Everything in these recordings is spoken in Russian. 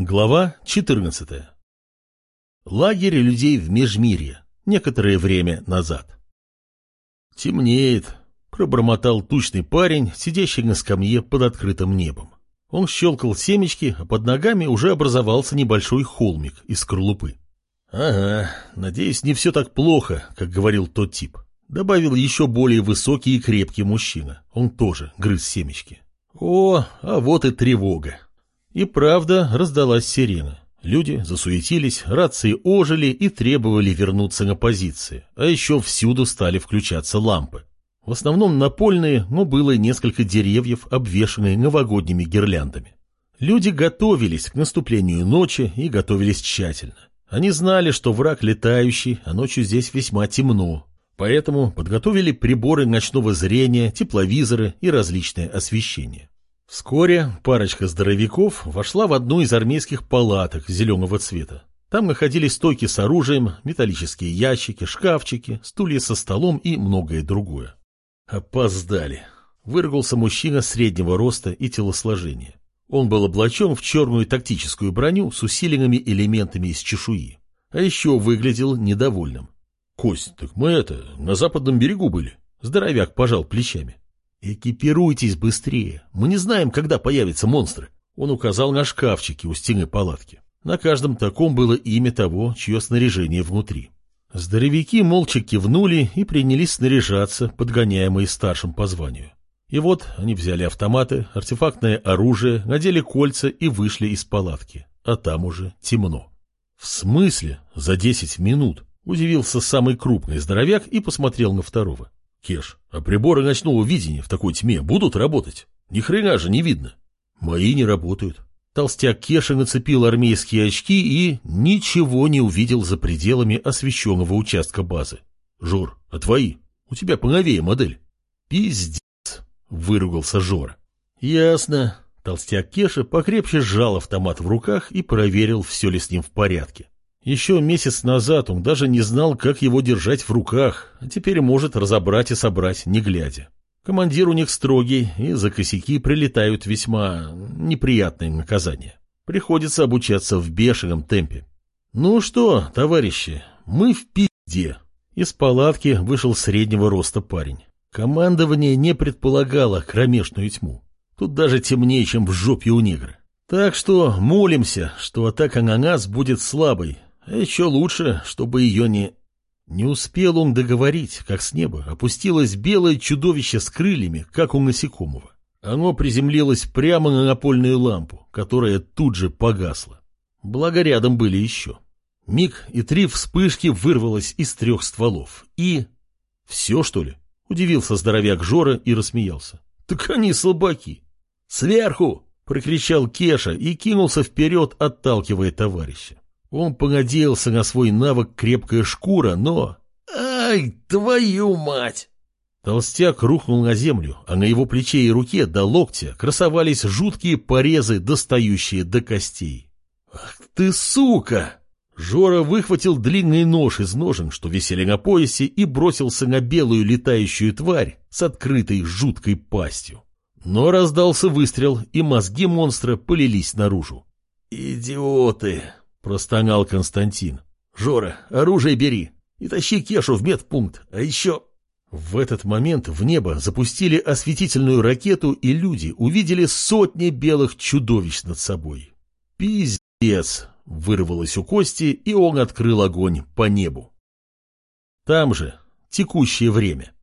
Глава 14. Лагерь людей в Межмирье. Некоторое время назад. «Темнеет», — пробормотал тучный парень, сидящий на скамье под открытым небом. Он щелкал семечки, а под ногами уже образовался небольшой холмик из скорлупы. «Ага, надеюсь, не все так плохо, как говорил тот тип», — добавил еще более высокий и крепкий мужчина. Он тоже грыз семечки. «О, а вот и тревога». И правда раздалась сирена. Люди засуетились, рации ожили и требовали вернуться на позиции, а еще всюду стали включаться лампы. В основном напольные, но было и несколько деревьев, обвешанные новогодними гирляндами. Люди готовились к наступлению ночи и готовились тщательно. Они знали, что враг летающий, а ночью здесь весьма темно. Поэтому подготовили приборы ночного зрения, тепловизоры и различное освещение. Вскоре парочка здоровяков вошла в одну из армейских палаток зеленого цвета. Там находились стойки с оружием, металлические ящики, шкафчики, стулья со столом и многое другое. «Опоздали», — выругался мужчина среднего роста и телосложения. Он был облачен в черную тактическую броню с усиленными элементами из чешуи, а еще выглядел недовольным. «Кость, так мы это, на западном берегу были?» Здоровяк пожал плечами. «Экипируйтесь быстрее. Мы не знаем, когда появятся монстры». Он указал на шкафчики у стены палатки. На каждом таком было имя того, чье снаряжение внутри. Здоровяки молча кивнули и принялись снаряжаться, подгоняемые старшим по званию. И вот они взяли автоматы, артефактное оружие, надели кольца и вышли из палатки. А там уже темно. «В смысле? За десять минут?» – удивился самый крупный здоровяк и посмотрел на второго. Кеш, а приборы ночного видения в такой тьме будут работать? Ни хрена же не видно. Мои не работают. Толстяк Кеша нацепил армейские очки и ничего не увидел за пределами освещенного участка базы. Жор, а твои? У тебя поновее модель. Пиздец, выругался Жора. Ясно. Толстяк Кеша покрепче сжал автомат в руках и проверил, все ли с ним в порядке. Еще месяц назад он даже не знал, как его держать в руках, а теперь может разобрать и собрать, не глядя. Командир у них строгий, и за косяки прилетают весьма неприятные наказания. Приходится обучаться в бешеном темпе. «Ну что, товарищи, мы в пизде». Из палатки вышел среднего роста парень. Командование не предполагало кромешную тьму. Тут даже темнее, чем в жопе у негра. Так что молимся, что атака на нас будет слабой, еще лучше, чтобы ее не... Не успел он договорить, как с неба опустилось белое чудовище с крыльями, как у насекомого. Оно приземлилось прямо на напольную лампу, которая тут же погасла. Благо рядом были еще. Миг и три вспышки вырвалось из трех стволов. И... Все, что ли? Удивился здоровяк Жора и рассмеялся. Так они слабаки. Сверху! Прокричал Кеша и кинулся вперед, отталкивая товарища. Он понадеялся на свой навык крепкая шкура, но... «Ай, твою мать!» Толстяк рухнул на землю, а на его плече и руке до локтя красовались жуткие порезы, достающие до костей. «Ах ты, сука!» Жора выхватил длинный нож из ножен, что висели на поясе, и бросился на белую летающую тварь с открытой жуткой пастью. Но раздался выстрел, и мозги монстра полились наружу. «Идиоты!» Простонал Константин. «Жора, оружие бери и тащи Кешу в медпункт, а еще...» В этот момент в небо запустили осветительную ракету, и люди увидели сотни белых чудовищ над собой. «Пиздец!» — вырвалось у Кости, и он открыл огонь по небу. Там же текущее время.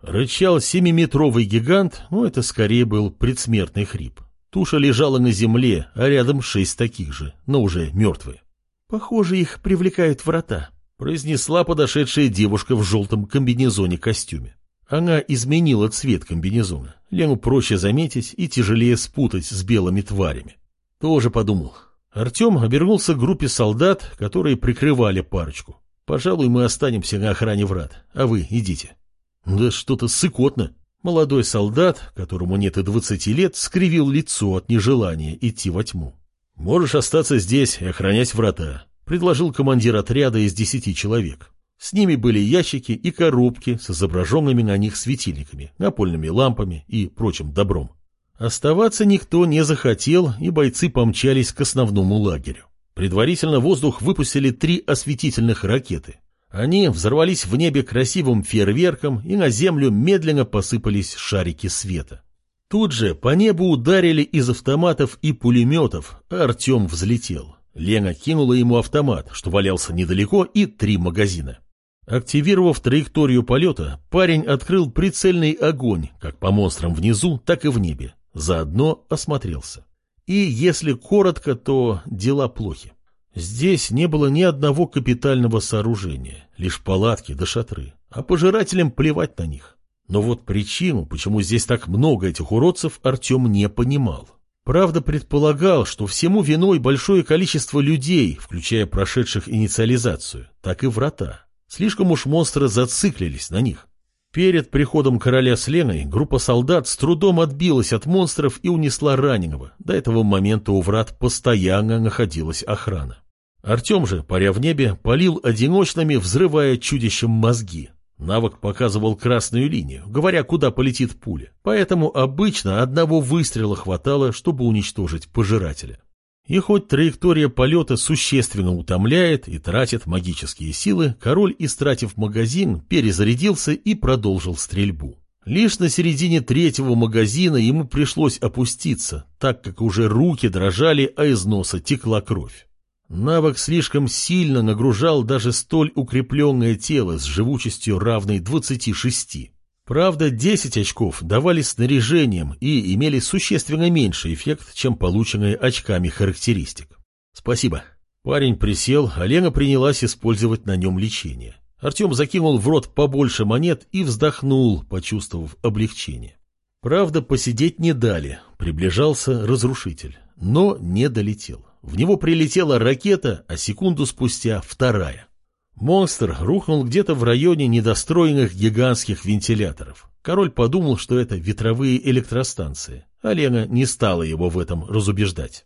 Рычал семиметровый гигант, но это скорее был предсмертный хрип. Туша лежала на земле, а рядом шесть таких же, но уже мертвые. «Похоже, их привлекают врата», — произнесла подошедшая девушка в желтом комбинезоне-костюме. Она изменила цвет комбинезона. Лену проще заметить и тяжелее спутать с белыми тварями. Тоже подумал. Артем обернулся к группе солдат, которые прикрывали парочку. «Пожалуй, мы останемся на охране врат, а вы идите». «Да что-то сыкотно», Молодой солдат, которому нет и двадцати лет, скривил лицо от нежелания идти во тьму. «Можешь остаться здесь и охранять врата», — предложил командир отряда из десяти человек. С ними были ящики и коробки с изображенными на них светильниками, напольными лампами и прочим добром. Оставаться никто не захотел, и бойцы помчались к основному лагерю. Предварительно воздух выпустили три осветительных ракеты. Они взорвались в небе красивым фейерверком, и на землю медленно посыпались шарики света. Тут же по небу ударили из автоматов и пулеметов, а Артем взлетел. Лена кинула ему автомат, что валялся недалеко, и три магазина. Активировав траекторию полета, парень открыл прицельный огонь, как по монстрам внизу, так и в небе. Заодно осмотрелся. И если коротко, то дела плохи. Здесь не было ни одного капитального сооружения, лишь палатки да шатры, а пожирателям плевать на них. Но вот причину, почему здесь так много этих уродцев, Артем не понимал. Правда, предполагал, что всему виной большое количество людей, включая прошедших инициализацию, так и врата. Слишком уж монстры зациклились на них. Перед приходом короля с Леной группа солдат с трудом отбилась от монстров и унесла раненого. До этого момента у врат постоянно находилась охрана. Артем же, паря в небе, полил одиночными, взрывая чудищем мозги. Навык показывал красную линию, говоря, куда полетит пуля. Поэтому обычно одного выстрела хватало, чтобы уничтожить пожирателя. И хоть траектория полета существенно утомляет и тратит магические силы, король, истратив магазин, перезарядился и продолжил стрельбу. Лишь на середине третьего магазина ему пришлось опуститься, так как уже руки дрожали, а из носа текла кровь. Навык слишком сильно нагружал даже столь укрепленное тело с живучестью равной 26. Правда, 10 очков давали снаряжением и имели существенно меньший эффект, чем полученные очками характеристик. Спасибо. Парень присел, а Лена принялась использовать на нем лечение. Артем закинул в рот побольше монет и вздохнул, почувствовав облегчение. Правда, посидеть не дали, приближался разрушитель, но не долетел. В него прилетела ракета, а секунду спустя вторая. Монстр рухнул где-то в районе недостроенных гигантских вентиляторов. Король подумал, что это ветровые электростанции, а не стала его в этом разубеждать.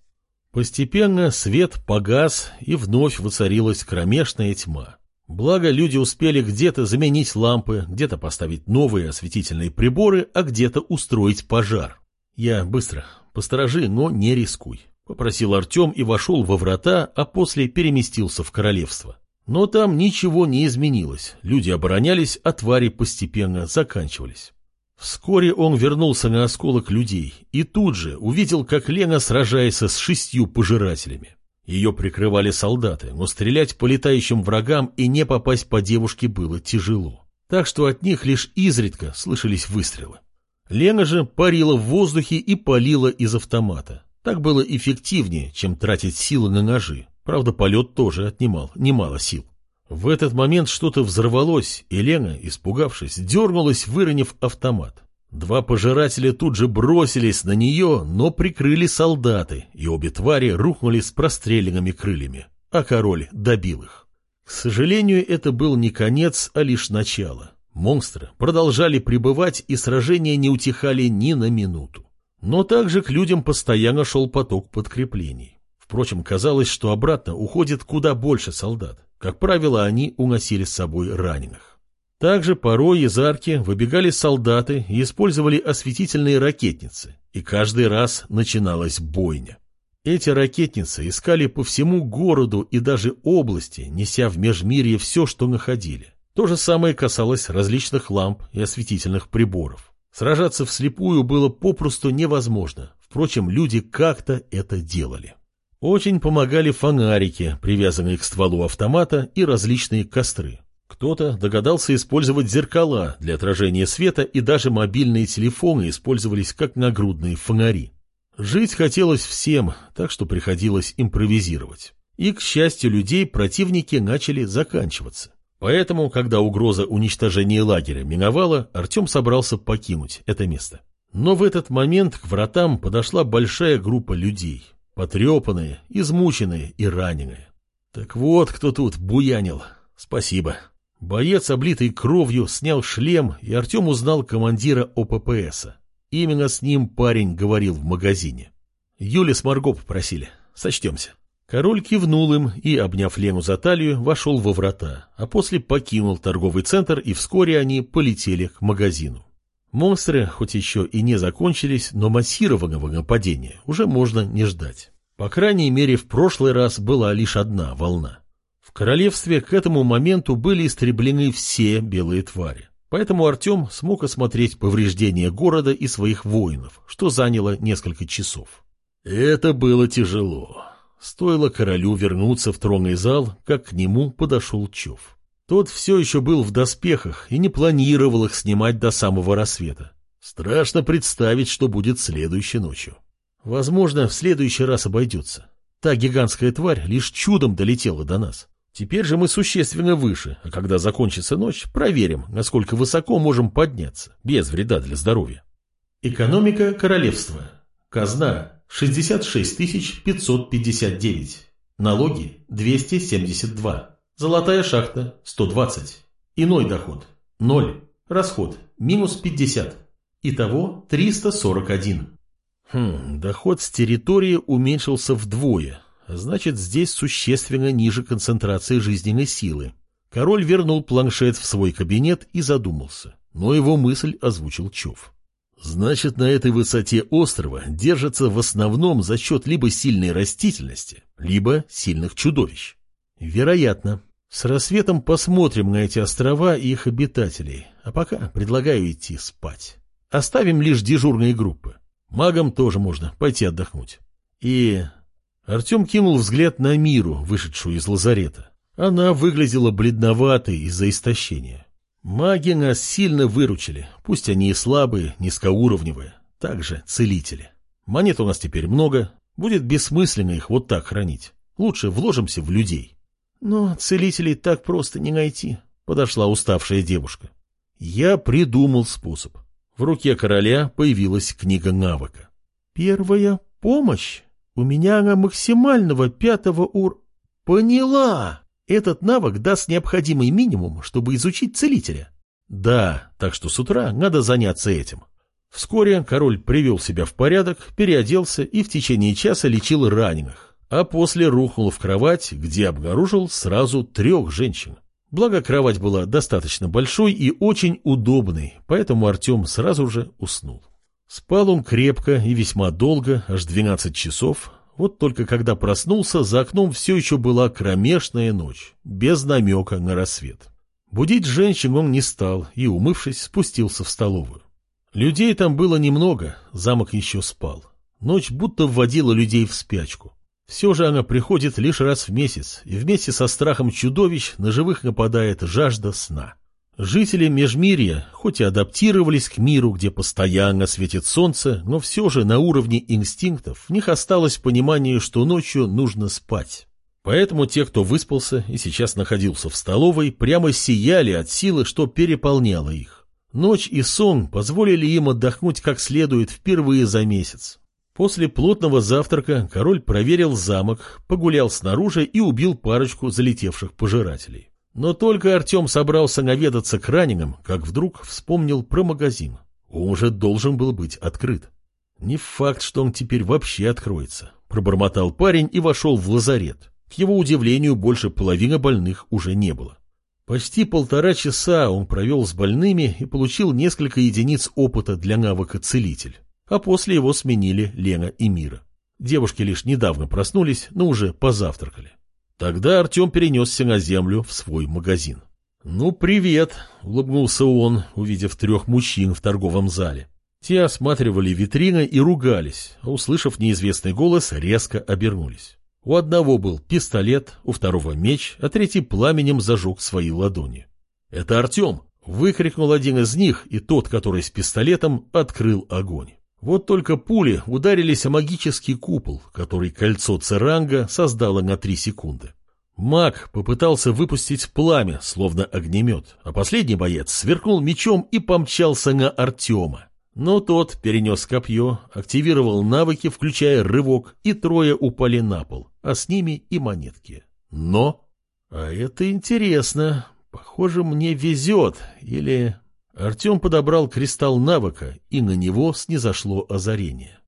Постепенно свет погас, и вновь воцарилась кромешная тьма. Благо, люди успели где-то заменить лампы, где-то поставить новые осветительные приборы, а где-то устроить пожар. Я быстро, посторожи, но не рискуй, — попросил Артем и вошел во врата, а после переместился в королевство. Но там ничего не изменилось, люди оборонялись, а твари постепенно заканчивались. Вскоре он вернулся на осколок людей и тут же увидел, как Лена сражается с шестью пожирателями. Ее прикрывали солдаты, но стрелять по летающим врагам и не попасть по девушке было тяжело. Так что от них лишь изредка слышались выстрелы. Лена же парила в воздухе и палила из автомата. Так было эффективнее, чем тратить силы на ножи. Правда, полет тоже отнимал немало сил. В этот момент что-то взорвалось, и Лена, испугавшись, дернулась, выронив автомат. Два пожирателя тут же бросились на нее, но прикрыли солдаты, и обе твари рухнули с простреленными крыльями, а король добил их. К сожалению, это был не конец, а лишь начало. Монстры продолжали пребывать, и сражения не утихали ни на минуту. Но также к людям постоянно шел поток подкреплений. Впрочем, казалось, что обратно уходит куда больше солдат. Как правило, они уносили с собой раненых. Также порой из арки выбегали солдаты и использовали осветительные ракетницы, и каждый раз начиналась бойня. Эти ракетницы искали по всему городу и даже области, неся в межмирье все, что находили. То же самое касалось различных ламп и осветительных приборов. Сражаться вслепую было попросту невозможно. Впрочем, люди как-то это делали. Очень помогали фонарики, привязанные к стволу автомата, и различные костры. Кто-то догадался использовать зеркала для отражения света, и даже мобильные телефоны использовались как нагрудные фонари. Жить хотелось всем, так что приходилось импровизировать. И, к счастью людей, противники начали заканчиваться. Поэтому, когда угроза уничтожения лагеря миновала, Артем собрался покинуть это место. Но в этот момент к вратам подошла большая группа людей. Потрепанные, измученные и раненые. Так вот, кто тут буянил. Спасибо. Боец, облитый кровью, снял шлем, и Артем узнал командира ОППСа. Именно с ним парень говорил в магазине. Юля с Марго попросили. Сочтемся. Король кивнул им и, обняв Лену за талию, вошел во врата, а после покинул торговый центр, и вскоре они полетели к магазину. Монстры, хоть еще и не закончились, но массированного нападения уже можно не ждать. По крайней мере, в прошлый раз была лишь одна волна. В королевстве к этому моменту были истреблены все белые твари. Поэтому Артем смог осмотреть повреждения города и своих воинов, что заняло несколько часов. Это было тяжело. Стоило королю вернуться в тронный зал, как к нему подошел Чов. Тот все еще был в доспехах и не планировал их снимать до самого рассвета. Страшно представить, что будет следующей ночью. Возможно, в следующий раз обойдется. Та гигантская тварь лишь чудом долетела до нас. Теперь же мы существенно выше, а когда закончится ночь, проверим, насколько высоко можем подняться, без вреда для здоровья. Экономика королевства. Казна 66 559. Налоги 272. Золотая шахта – 120. Иной доход – 0. Расход – минус 50. Итого 341. Хм, доход с территории уменьшился вдвое. Значит, здесь существенно ниже концентрации жизненной силы. Король вернул планшет в свой кабинет и задумался. Но его мысль озвучил Чов. Значит, на этой высоте острова держатся в основном за счет либо сильной растительности, либо сильных чудовищ. Вероятно. С рассветом посмотрим на эти острова и их обитателей, а пока предлагаю идти спать. Оставим лишь дежурные группы. Магам тоже можно пойти отдохнуть. И... Артем кинул взгляд на Миру, вышедшую из лазарета. Она выглядела бледноватой из-за истощения. Маги нас сильно выручили, пусть они и слабые, низкоуровневые, также целители. Монет у нас теперь много, будет бессмысленно их вот так хранить. Лучше вложимся в людей. Но целителей так просто не найти, подошла уставшая девушка. Я придумал способ. В руке короля появилась книга навыка. Первая помощь. У меня она максимального пятого ур... Поняла! Этот навык даст необходимый минимум, чтобы изучить целителя. Да, так что с утра надо заняться этим. Вскоре король привел себя в порядок, переоделся и в течение часа лечил раненых а после рухнул в кровать, где обнаружил сразу трех женщин. Благо, кровать была достаточно большой и очень удобной, поэтому Артем сразу же уснул. Спал он крепко и весьма долго, аж 12 часов. Вот только когда проснулся, за окном все еще была кромешная ночь, без намека на рассвет. Будить женщин он не стал и, умывшись, спустился в столовую. Людей там было немного, замок еще спал. Ночь будто вводила людей в спячку. Все же она приходит лишь раз в месяц, и вместе со страхом чудовищ на живых нападает жажда сна. Жители Межмирья, хоть и адаптировались к миру, где постоянно светит солнце, но все же на уровне инстинктов в них осталось понимание, что ночью нужно спать. Поэтому те, кто выспался и сейчас находился в столовой, прямо сияли от силы, что переполняло их. Ночь и сон позволили им отдохнуть как следует впервые за месяц. После плотного завтрака король проверил замок, погулял снаружи и убил парочку залетевших пожирателей. Но только Артем собрался наведаться к раненым, как вдруг вспомнил про магазин. Он уже должен был быть открыт. Не факт, что он теперь вообще откроется. Пробормотал парень и вошел в лазарет. К его удивлению, больше половины больных уже не было. Почти полтора часа он провел с больными и получил несколько единиц опыта для навыка «Целитель» а после его сменили Лена и Мира. Девушки лишь недавно проснулись, но уже позавтракали. Тогда Артем перенесся на землю в свой магазин. «Ну, привет!» — улыбнулся он, увидев трех мужчин в торговом зале. Те осматривали витрины и ругались, а, услышав неизвестный голос, резко обернулись. У одного был пистолет, у второго меч, а третий пламенем зажег свои ладони. «Это Артем!» — выкрикнул один из них, и тот, который с пистолетом, открыл огонь. Вот только пули ударились о магический купол, который кольцо Церанга создало на три секунды. Маг попытался выпустить пламя, словно огнемет, а последний боец сверкнул мечом и помчался на Артема. Но тот перенес копье, активировал навыки, включая рывок, и трое упали на пол, а с ними и монетки. Но... А это интересно. Похоже, мне везет. Или Артем подобрал кристалл навыка, и на него снизошло озарение.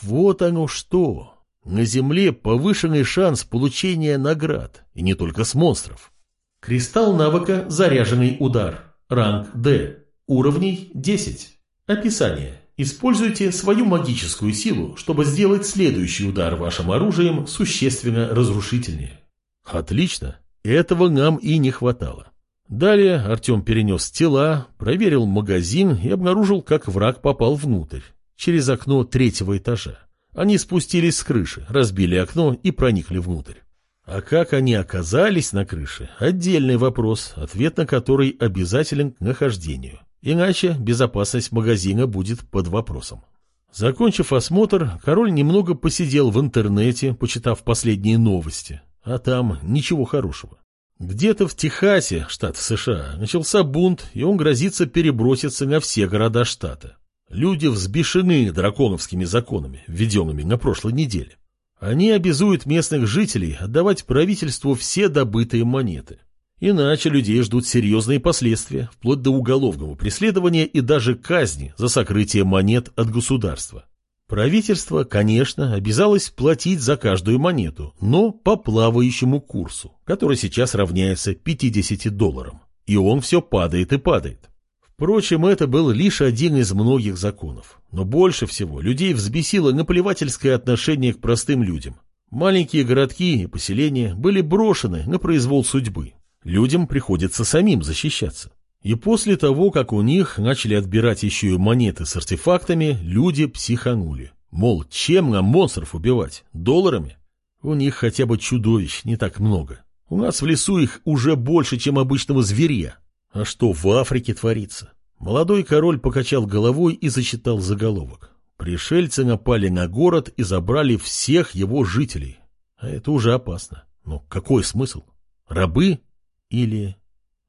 Вот оно что! На Земле повышенный шанс получения наград, и не только с монстров. Кристалл навыка «Заряженный удар». Ранг D. Уровней 10. Описание. Используйте свою магическую силу, чтобы сделать следующий удар вашим оружием существенно разрушительнее. Отлично. Этого нам и не хватало. Далее Артем перенес тела, проверил магазин и обнаружил, как враг попал внутрь, через окно третьего этажа. Они спустились с крыши, разбили окно и проникли внутрь. А как они оказались на крыше – отдельный вопрос, ответ на который обязателен к нахождению. Иначе безопасность магазина будет под вопросом. Закончив осмотр, король немного посидел в интернете, почитав последние новости. А там ничего хорошего. Где-то в Техасе, штат США, начался бунт, и он грозится переброситься на все города штата. Люди взбешены драконовскими законами, введенными на прошлой неделе. Они обязуют местных жителей отдавать правительству все добытые монеты. Иначе людей ждут серьезные последствия, вплоть до уголовного преследования и даже казни за сокрытие монет от государства. Правительство, конечно, обязалось платить за каждую монету, но по плавающему курсу, который сейчас равняется 50 долларам. И он все падает и падает. Впрочем, это был лишь один из многих законов. Но больше всего людей взбесило наплевательское отношение к простым людям. Маленькие городки и поселения были брошены на произвол судьбы. Людям приходится самим защищаться. И после того, как у них начали отбирать еще и монеты с артефактами, люди психанули. Мол, чем нам монстров убивать? Долларами? У них хотя бы чудовищ не так много. У нас в лесу их уже больше, чем обычного зверя. А что в Африке творится? Молодой король покачал головой и зачитал заголовок. Пришельцы напали на город и забрали всех его жителей. А это уже опасно. Но какой смысл? Рабы? Или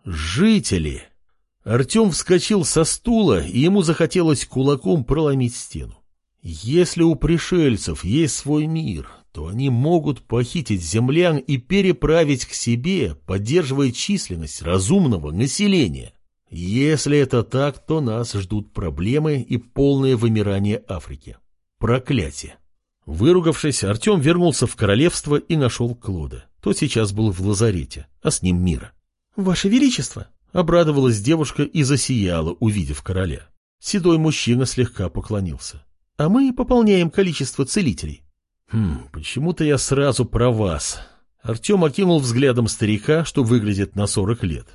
жители? Артем вскочил со стула, и ему захотелось кулаком проломить стену. Если у пришельцев есть свой мир, то они могут похитить землян и переправить к себе, поддерживая численность разумного населения. Если это так, то нас ждут проблемы и полное вымирание Африки. Проклятие. Выругавшись, Артем вернулся в королевство и нашел Клода. Тот сейчас был в лазарете, а с ним мира. «Ваше Величество!» — обрадовалась девушка и засияла, увидев короля. Седой мужчина слегка поклонился. «А мы пополняем количество целителей». «Хм, почему-то я сразу про вас». Артем окинул взглядом старика, что выглядит на сорок лет.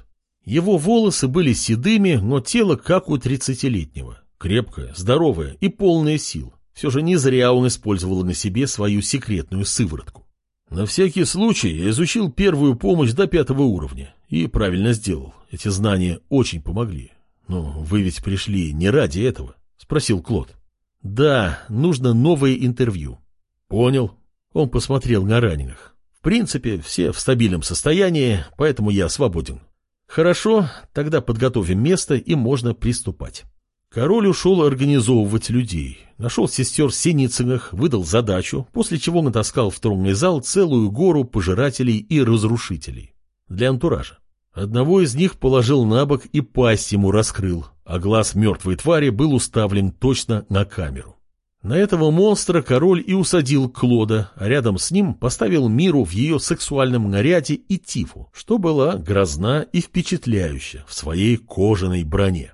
Его волосы были седыми, но тело как у тридцатилетнего. Крепкое, здоровое и полное сил. Все же не зря он использовал на себе свою секретную сыворотку. На всякий случай я изучил первую помощь до пятого уровня и правильно сделал. Эти знания очень помогли. Но вы ведь пришли не ради этого, спросил Клод. Да, нужно новое интервью. Понял. Он посмотрел на раненых. В принципе, все в стабильном состоянии, поэтому я свободен. Хорошо, тогда подготовим место и можно приступать. Король ушел организовывать людей, нашел сестер Синицыных, выдал задачу, после чего натаскал в тронный зал целую гору пожирателей и разрушителей. Для антуража. Одного из них положил на бок и пасть ему раскрыл, а глаз мертвой твари был уставлен точно на камеру. На этого монстра король и усадил Клода, а рядом с ним поставил Миру в ее сексуальном наряде и Тифу, что была грозна и впечатляющая в своей кожаной броне.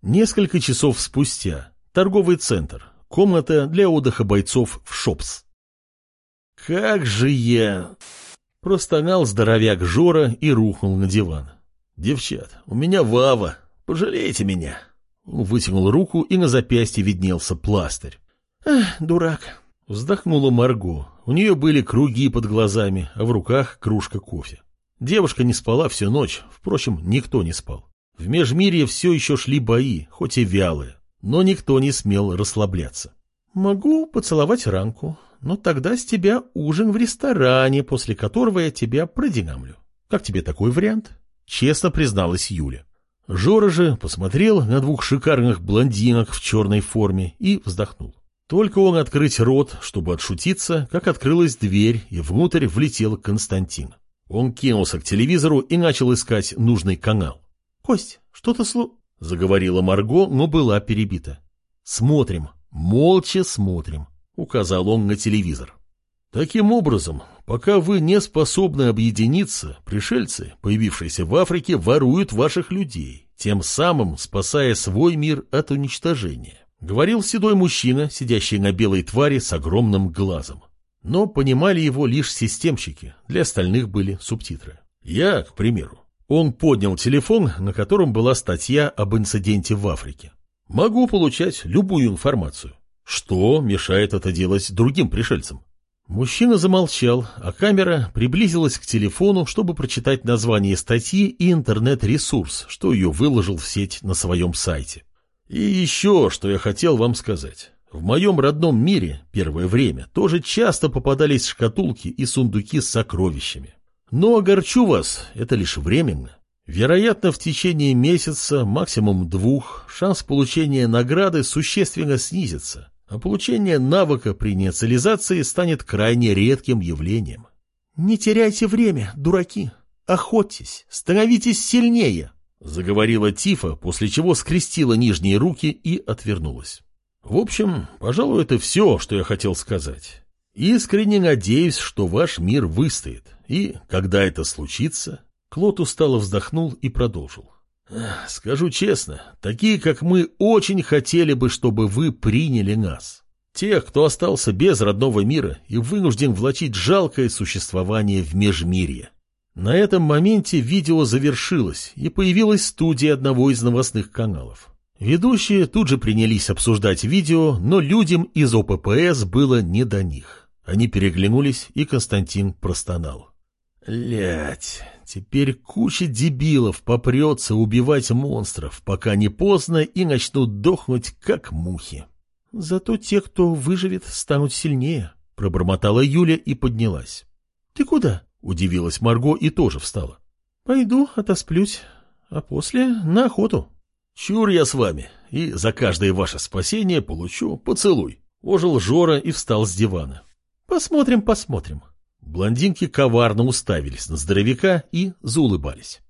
Несколько часов спустя. Торговый центр. Комната для отдыха бойцов в Шопс. «Как же я...» Простонал здоровяк Жора и рухнул на диван. «Девчат, у меня Вава. Пожалейте меня». Он вытянул руку, и на запястье виднелся пластырь. «Эх, дурак!» Вздохнула Марго. У нее были круги под глазами, а в руках кружка кофе. Девушка не спала всю ночь, впрочем, никто не спал. В Межмирье все еще шли бои, хоть и вялые, но никто не смел расслабляться. «Могу поцеловать ранку, но тогда с тебя ужин в ресторане, после которого я тебя продинамлю. Как тебе такой вариант?» Честно призналась Юля. Жора же посмотрел на двух шикарных блондинок в черной форме и вздохнул. Только он открыть рот, чтобы отшутиться, как открылась дверь, и внутрь влетел Константин. Он кинулся к телевизору и начал искать нужный канал. Кость, что-то слу... Заговорила Марго, но была перебита. Смотрим, молча смотрим, указал он на телевизор. Таким образом, пока вы не способны объединиться, пришельцы, появившиеся в Африке, воруют ваших людей, тем самым спасая свой мир от уничтожения. Говорил седой мужчина, сидящий на белой твари с огромным глазом. Но понимали его лишь системщики, для остальных были субтитры. Я, к примеру. Он поднял телефон, на котором была статья об инциденте в Африке. Могу получать любую информацию. Что мешает это делать другим пришельцам? Мужчина замолчал, а камера приблизилась к телефону, чтобы прочитать название статьи и интернет-ресурс, что ее выложил в сеть на своем сайте. И еще, что я хотел вам сказать. В моем родном мире первое время тоже часто попадались шкатулки и сундуки с сокровищами. Но огорчу вас, это лишь временно. Вероятно, в течение месяца, максимум двух, шанс получения награды существенно снизится, а получение навыка при инициализации станет крайне редким явлением. «Не теряйте время, дураки! Охотьтесь, становитесь сильнее!» Заговорила Тифа, после чего скрестила нижние руки и отвернулась. В общем, пожалуй, это все, что я хотел сказать. Искренне надеюсь, что ваш мир выстоит. И, когда это случится... Клод устало вздохнул и продолжил. Скажу честно, такие, как мы, очень хотели бы, чтобы вы приняли нас. Тех, кто остался без родного мира и вынужден влачить жалкое существование в межмирье. На этом моменте видео завершилось, и появилась студия одного из новостных каналов. Ведущие тут же принялись обсуждать видео, но людям из ОППС было не до них. Они переглянулись, и Константин простонал. Лять, теперь куча дебилов попрется убивать монстров, пока не поздно и начнут дохнуть, как мухи. Зато те, кто выживет, станут сильнее, пробормотала Юля и поднялась. Ты куда? Удивилась Марго и тоже встала. Пойду отосплюсь, а после на охоту. Чур я с вами, и за каждое ваше спасение получу поцелуй. Ожил Жора и встал с дивана. Посмотрим, посмотрим. Блондинки коварно уставились на здоровяка и заулыбались.